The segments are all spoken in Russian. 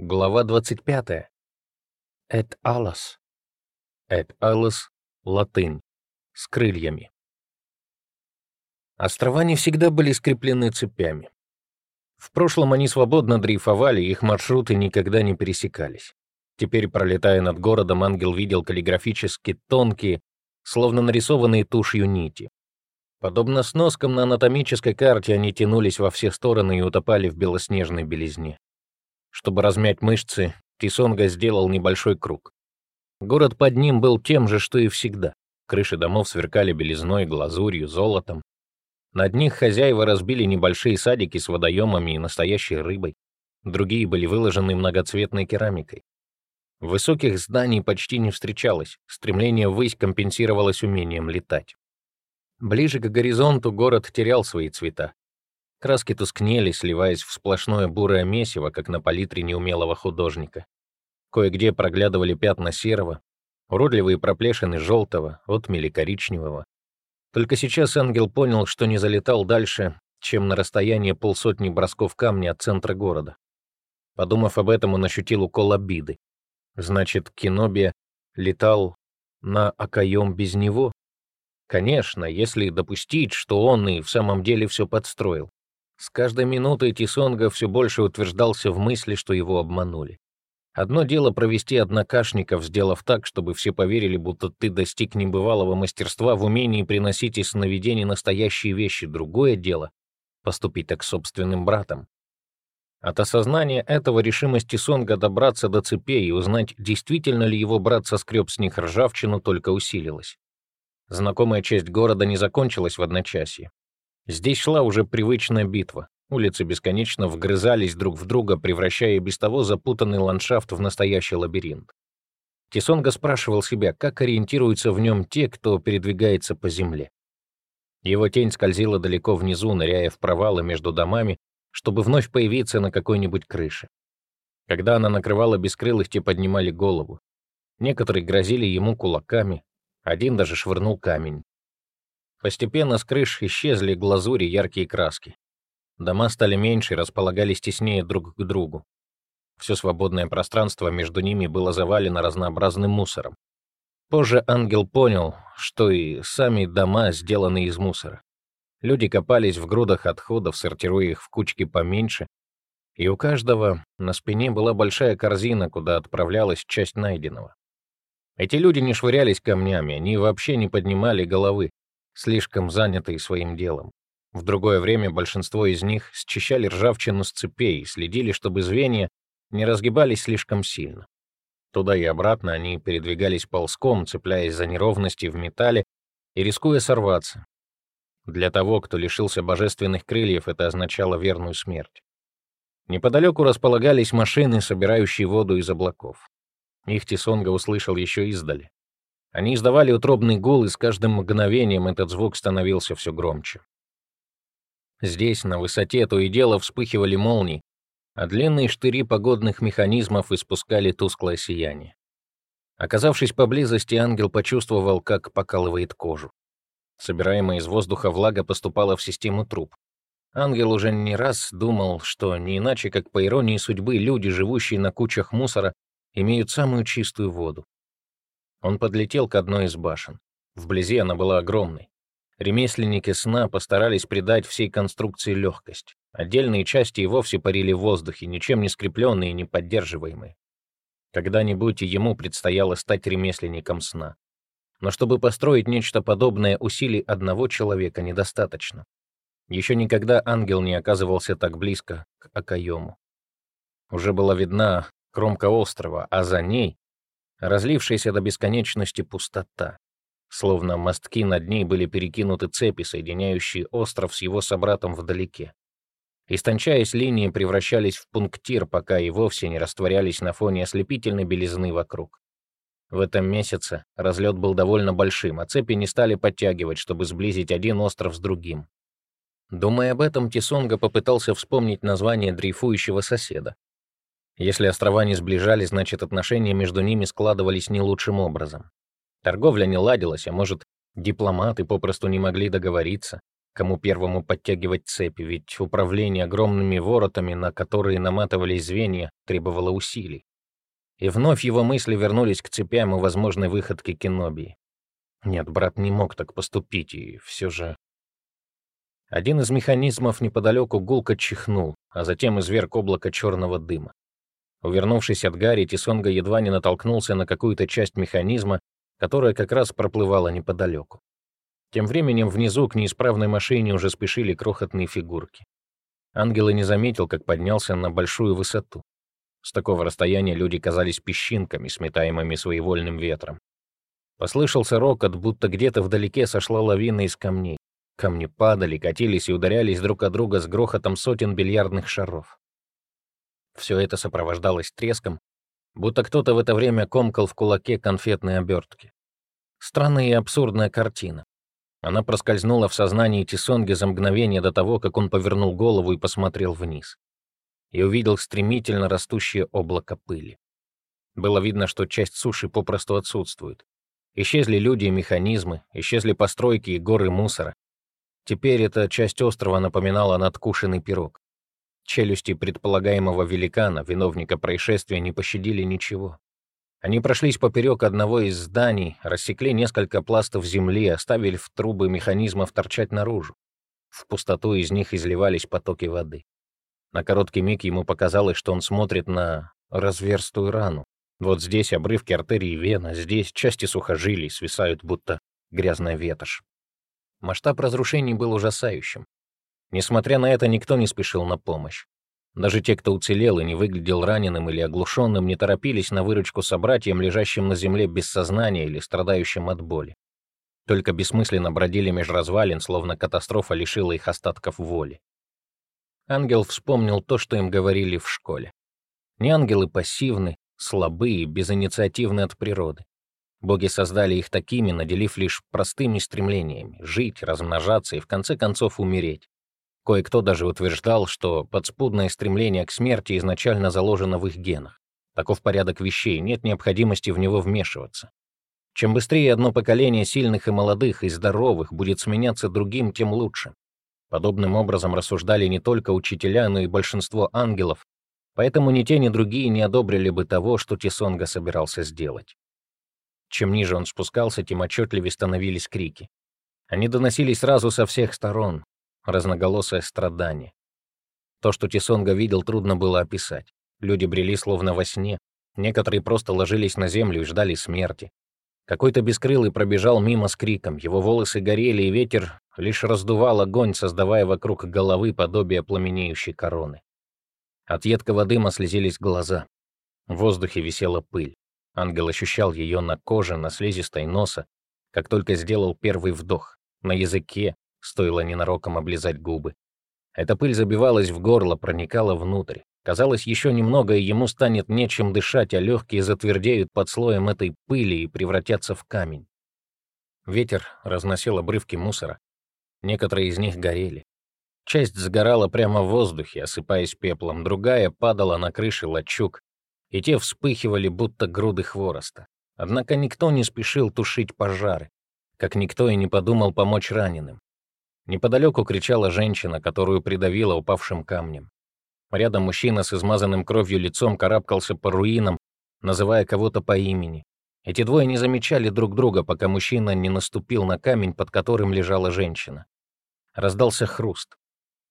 Глава 25. Эт алас. Эт алас — латынь. С крыльями. Острова не всегда были скреплены цепями. В прошлом они свободно дрейфовали, их маршруты никогда не пересекались. Теперь, пролетая над городом, ангел видел каллиграфически тонкие, словно нарисованные тушью нити. Подобно сноскам на анатомической карте, они тянулись во все стороны и утопали в белоснежной белизне. Чтобы размять мышцы, Тисонга сделал небольшой круг. Город под ним был тем же, что и всегда. Крыши домов сверкали белизной, глазурью, золотом. Над них хозяева разбили небольшие садики с водоемами и настоящей рыбой. Другие были выложены многоцветной керамикой. Высоких зданий почти не встречалось, стремление ввысь компенсировалось умением летать. Ближе к горизонту город терял свои цвета. Краски тускнели, сливаясь в сплошное бурое месиво, как на палитре неумелого художника. Кое-где проглядывали пятна серого, уродливые проплешины желтого, отмели коричневого. Только сейчас ангел понял, что не залетал дальше, чем на расстояние полсотни бросков камня от центра города. Подумав об этом, он ощутил укол обиды. Значит, Киноби летал на Акаем без него? Конечно, если допустить, что он и в самом деле все подстроил. С каждой минутой Тисонга все больше утверждался в мысли, что его обманули. Одно дело провести однокашников, сделав так, чтобы все поверили, будто ты достиг небывалого мастерства в умении приносить из сновидений настоящие вещи. Другое дело — поступить так с собственным братом. От осознания этого решимости Сонга добраться до цепей и узнать, действительно ли его брат соскреб с них ржавчину, только усилилась. Знакомая часть города не закончилась в одночасье. Здесь шла уже привычная битва. Улицы бесконечно вгрызались друг в друга, превращая без того запутанный ландшафт в настоящий лабиринт. Тисонга спрашивал себя, как ориентируются в нем те, кто передвигается по земле. Его тень скользила далеко внизу, ныряя в провалы между домами, чтобы вновь появиться на какой-нибудь крыше. Когда она накрывала бескрылых, те поднимали голову. Некоторые грозили ему кулаками, один даже швырнул камень. Постепенно с крыш исчезли глазури яркие краски. Дома стали меньше и располагались теснее друг к другу. Все свободное пространство между ними было завалено разнообразным мусором. Позже ангел понял, что и сами дома сделаны из мусора. Люди копались в грудах отходов, сортируя их в кучки поменьше, и у каждого на спине была большая корзина, куда отправлялась часть найденного. Эти люди не швырялись камнями, они вообще не поднимали головы, слишком занятые своим делом. В другое время большинство из них счищали ржавчину с цепей и следили, чтобы звенья не разгибались слишком сильно. Туда и обратно они передвигались ползком, цепляясь за неровности в металле и рискуя сорваться. Для того, кто лишился божественных крыльев, это означало верную смерть. Неподалеку располагались машины, собирающие воду из облаков. Их Тисонга услышал еще издали. Они издавали утробный гул, и с каждым мгновением этот звук становился все громче. Здесь, на высоте, то и дело вспыхивали молнии, а длинные штыри погодных механизмов испускали тусклое сияние. Оказавшись поблизости, ангел почувствовал, как покалывает кожу. Собираемая из воздуха влага поступала в систему труб. Ангел уже не раз думал, что не иначе, как по иронии судьбы, люди, живущие на кучах мусора, имеют самую чистую воду. Он подлетел к одной из башен. Вблизи она была огромной. Ремесленники сна постарались придать всей конструкции легкость. Отдельные части и вовсе парили в воздухе, ничем не скрепленные и не поддерживаемые. Когда-нибудь и ему предстояло стать ремесленником сна. Но чтобы построить нечто подобное, усилий одного человека недостаточно. Еще никогда ангел не оказывался так близко к Акаему. Уже была видна кромка острова, а за ней разлившаяся до бесконечности пустота. Словно мостки над ней были перекинуты цепи, соединяющие остров с его собратом вдалеке. Истончаясь, линии превращались в пунктир, пока и вовсе не растворялись на фоне ослепительной белизны вокруг. В этом месяце разлет был довольно большим, а цепи не стали подтягивать, чтобы сблизить один остров с другим. Думая об этом, Тисонга попытался вспомнить название дрейфующего соседа. Если острова не сближались, значит, отношения между ними складывались не лучшим образом. Торговля не ладилась, а может, дипломаты попросту не могли договориться. кому первому подтягивать цепи, ведь управление огромными воротами, на которые наматывались звенья, требовало усилий. И вновь его мысли вернулись к цепям и возможной выходке Кенобии. Нет, брат не мог так поступить, и все же... Один из механизмов неподалеку гулко чихнул, а затем изверг облако черного дыма. Увернувшись от Гарри, Тисонга едва не натолкнулся на какую-то часть механизма, которая как раз проплывала неподалеку. Тем временем внизу к неисправной машине уже спешили крохотные фигурки. Ангел и не заметил, как поднялся на большую высоту. С такого расстояния люди казались песчинками, сметаемыми своевольным ветром. Послышался рокот, будто где-то вдалеке сошла лавина из камней. Камни падали, катились и ударялись друг от друга с грохотом сотен бильярдных шаров. Все это сопровождалось треском, будто кто-то в это время комкал в кулаке конфетные обертки. Странная и абсурдная картина. Она проскользнула в сознании Тисонги за мгновение до того, как он повернул голову и посмотрел вниз. И увидел стремительно растущее облако пыли. Было видно, что часть суши попросту отсутствует. Исчезли люди и механизмы, исчезли постройки и горы мусора. Теперь эта часть острова напоминала надкушенный пирог. Челюсти предполагаемого великана, виновника происшествия, не пощадили ничего. Они прошлись поперек одного из зданий, рассекли несколько пластов земли, оставили в трубы механизмов торчать наружу. В пустоту из них изливались потоки воды. На короткий миг ему показалось, что он смотрит на разверстую рану. Вот здесь обрывки артерии вена, здесь части сухожилий свисают, будто грязная ветошь. Масштаб разрушений был ужасающим. Несмотря на это, никто не спешил на помощь. Даже те, кто уцелел и не выглядел раненым или оглушенным, не торопились на выручку собратьям, лежащим на земле без сознания или страдающим от боли. Только бессмысленно бродили меж развалин, словно катастрофа лишила их остатков воли. Ангел вспомнил то, что им говорили в школе. Не ангелы пассивны, слабые, безинициативны от природы. Боги создали их такими, наделив лишь простыми стремлениями — жить, размножаться и в конце концов умереть. Кое-кто даже утверждал, что подспудное стремление к смерти изначально заложено в их генах. Таков порядок вещей, нет необходимости в него вмешиваться. Чем быстрее одно поколение сильных и молодых, и здоровых будет сменяться другим, тем лучше. Подобным образом рассуждали не только учителя, но и большинство ангелов, поэтому ни те, ни другие не одобрили бы того, что Тисонга собирался сделать. Чем ниже он спускался, тем отчетливее становились крики. Они доносились сразу со всех сторон, разноголосое страдание. То, что Тисонга видел, трудно было описать. Люди брели словно во сне, некоторые просто ложились на землю и ждали смерти. Какой-то бескрылый пробежал мимо с криком, его волосы горели, и ветер лишь раздувал огонь, создавая вокруг головы подобие пламенеющей короны. От едкого дыма слезились глаза. В воздухе висела пыль. Ангел ощущал ее на коже, на слизистой носа, как только сделал первый вдох, на языке, стоило ненароком облизать губы. Эта пыль забивалась в горло, проникала внутрь. Казалось, еще немного, и ему станет нечем дышать, а легкие затвердеют под слоем этой пыли и превратятся в камень. Ветер разносил обрывки мусора. Некоторые из них горели. Часть сгорала прямо в воздухе, осыпаясь пеплом, другая падала на крыши лачуг, и те вспыхивали, будто груды хвороста. Однако никто не спешил тушить пожары, как никто и не подумал помочь раненым. Неподалеку кричала женщина, которую придавила упавшим камнем. Рядом мужчина с измазанным кровью лицом карабкался по руинам, называя кого-то по имени. Эти двое не замечали друг друга, пока мужчина не наступил на камень, под которым лежала женщина. Раздался хруст.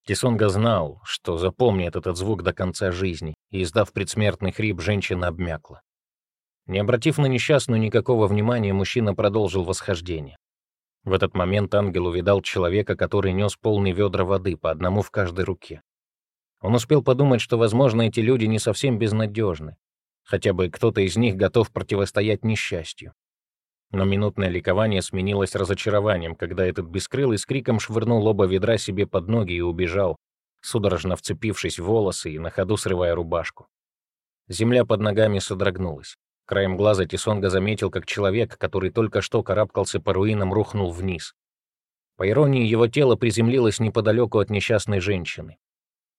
Тисонга знал, что запомнит этот звук до конца жизни, и, издав предсмертный хрип, женщина обмякла. Не обратив на несчастную никакого внимания, мужчина продолжил восхождение. В этот момент ангел увидал человека, который нес полный ведра воды, по одному в каждой руке. Он успел подумать, что, возможно, эти люди не совсем безнадежны. Хотя бы кто-то из них готов противостоять несчастью. Но минутное ликование сменилось разочарованием, когда этот бескрылый с криком швырнул оба ведра себе под ноги и убежал, судорожно вцепившись в волосы и на ходу срывая рубашку. Земля под ногами содрогнулась. Краем глаза Тисонга заметил, как человек, который только что карабкался по руинам, рухнул вниз. По иронии, его тело приземлилось неподалеку от несчастной женщины.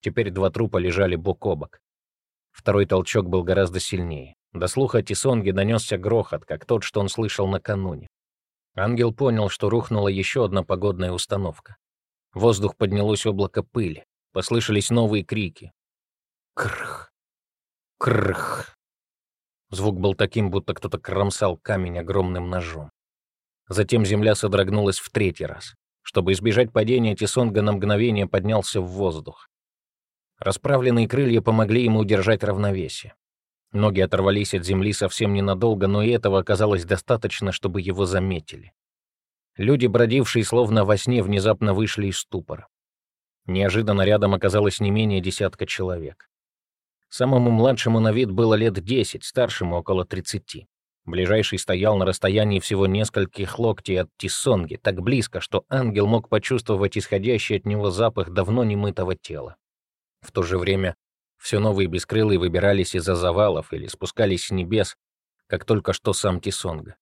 Теперь два трупа лежали бок о бок. Второй толчок был гораздо сильнее. До слуха Тисонги донесся грохот, как тот, что он слышал накануне. Ангел понял, что рухнула еще одна погодная установка. В воздух поднялось облако пыли. Послышались новые крики. Крх! Крх! Звук был таким, будто кто-то кромсал камень огромным ножом. Затем земля содрогнулась в третий раз. Чтобы избежать падения, Тисонга на мгновение поднялся в воздух. Расправленные крылья помогли ему удержать равновесие. Ноги оторвались от земли совсем ненадолго, но и этого оказалось достаточно, чтобы его заметили. Люди, бродившие словно во сне, внезапно вышли из ступора. Неожиданно рядом оказалось не менее десятка человек. Самому младшему на вид было лет десять, старшему около тридцати. Ближайший стоял на расстоянии всего нескольких локтей от Тисонги, так близко, что ангел мог почувствовать исходящий от него запах давно немытого тела. В то же время все новые бескрылые выбирались из-за завалов или спускались с небес, как только что сам Тисонга.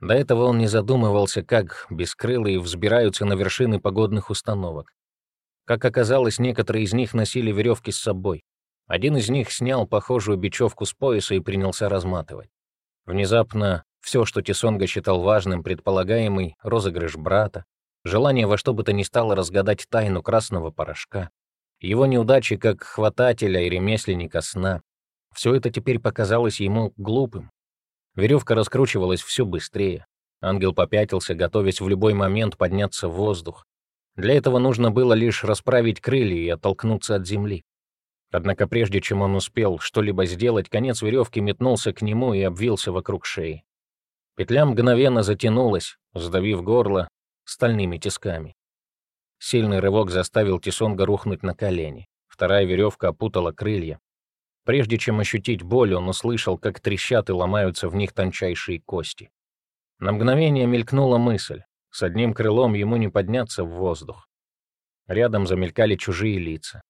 До этого он не задумывался, как бескрылые взбираются на вершины погодных установок. Как оказалось, некоторые из них носили веревки с собой. Один из них снял похожую бечевку с пояса и принялся разматывать. Внезапно все, что Тисонга считал важным, предполагаемый розыгрыш брата, желание во что бы то ни стало разгадать тайну красного порошка, его неудачи как хватателя и ремесленника сна, все это теперь показалось ему глупым. Веревка раскручивалась все быстрее. Ангел попятился, готовясь в любой момент подняться в воздух. Для этого нужно было лишь расправить крылья и оттолкнуться от земли. Однако прежде чем он успел что-либо сделать, конец веревки метнулся к нему и обвился вокруг шеи. Петля мгновенно затянулась, сдавив горло стальными тисками. Сильный рывок заставил Тисонга рухнуть на колени. Вторая веревка опутала крылья. Прежде чем ощутить боль, он услышал, как трещат и ломаются в них тончайшие кости. На мгновение мелькнула мысль. С одним крылом ему не подняться в воздух. Рядом замелькали чужие лица.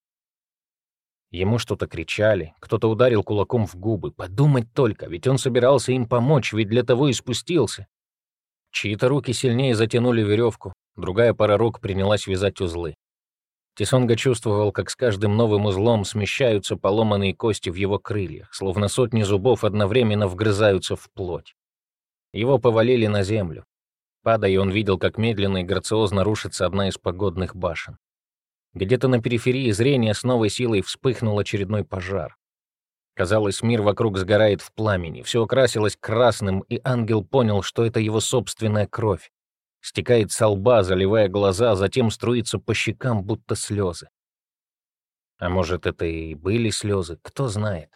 Ему что-то кричали, кто-то ударил кулаком в губы. Подумать только, ведь он собирался им помочь, ведь для того и спустился. Чьи-то руки сильнее затянули веревку, другая пара рук принялась вязать узлы. Тисонга чувствовал, как с каждым новым узлом смещаются поломанные кости в его крыльях, словно сотни зубов одновременно вгрызаются в плоть. Его повалили на землю. Падая, он видел, как медленно и грациозно рушится одна из погодных башен. Где-то на периферии зрения с новой силой вспыхнул очередной пожар. Казалось, мир вокруг сгорает в пламени, все окрасилось красным, и ангел понял, что это его собственная кровь. Стекает со лба, заливая глаза, затем струится по щекам, будто слезы. А может, это и были слезы, кто знает.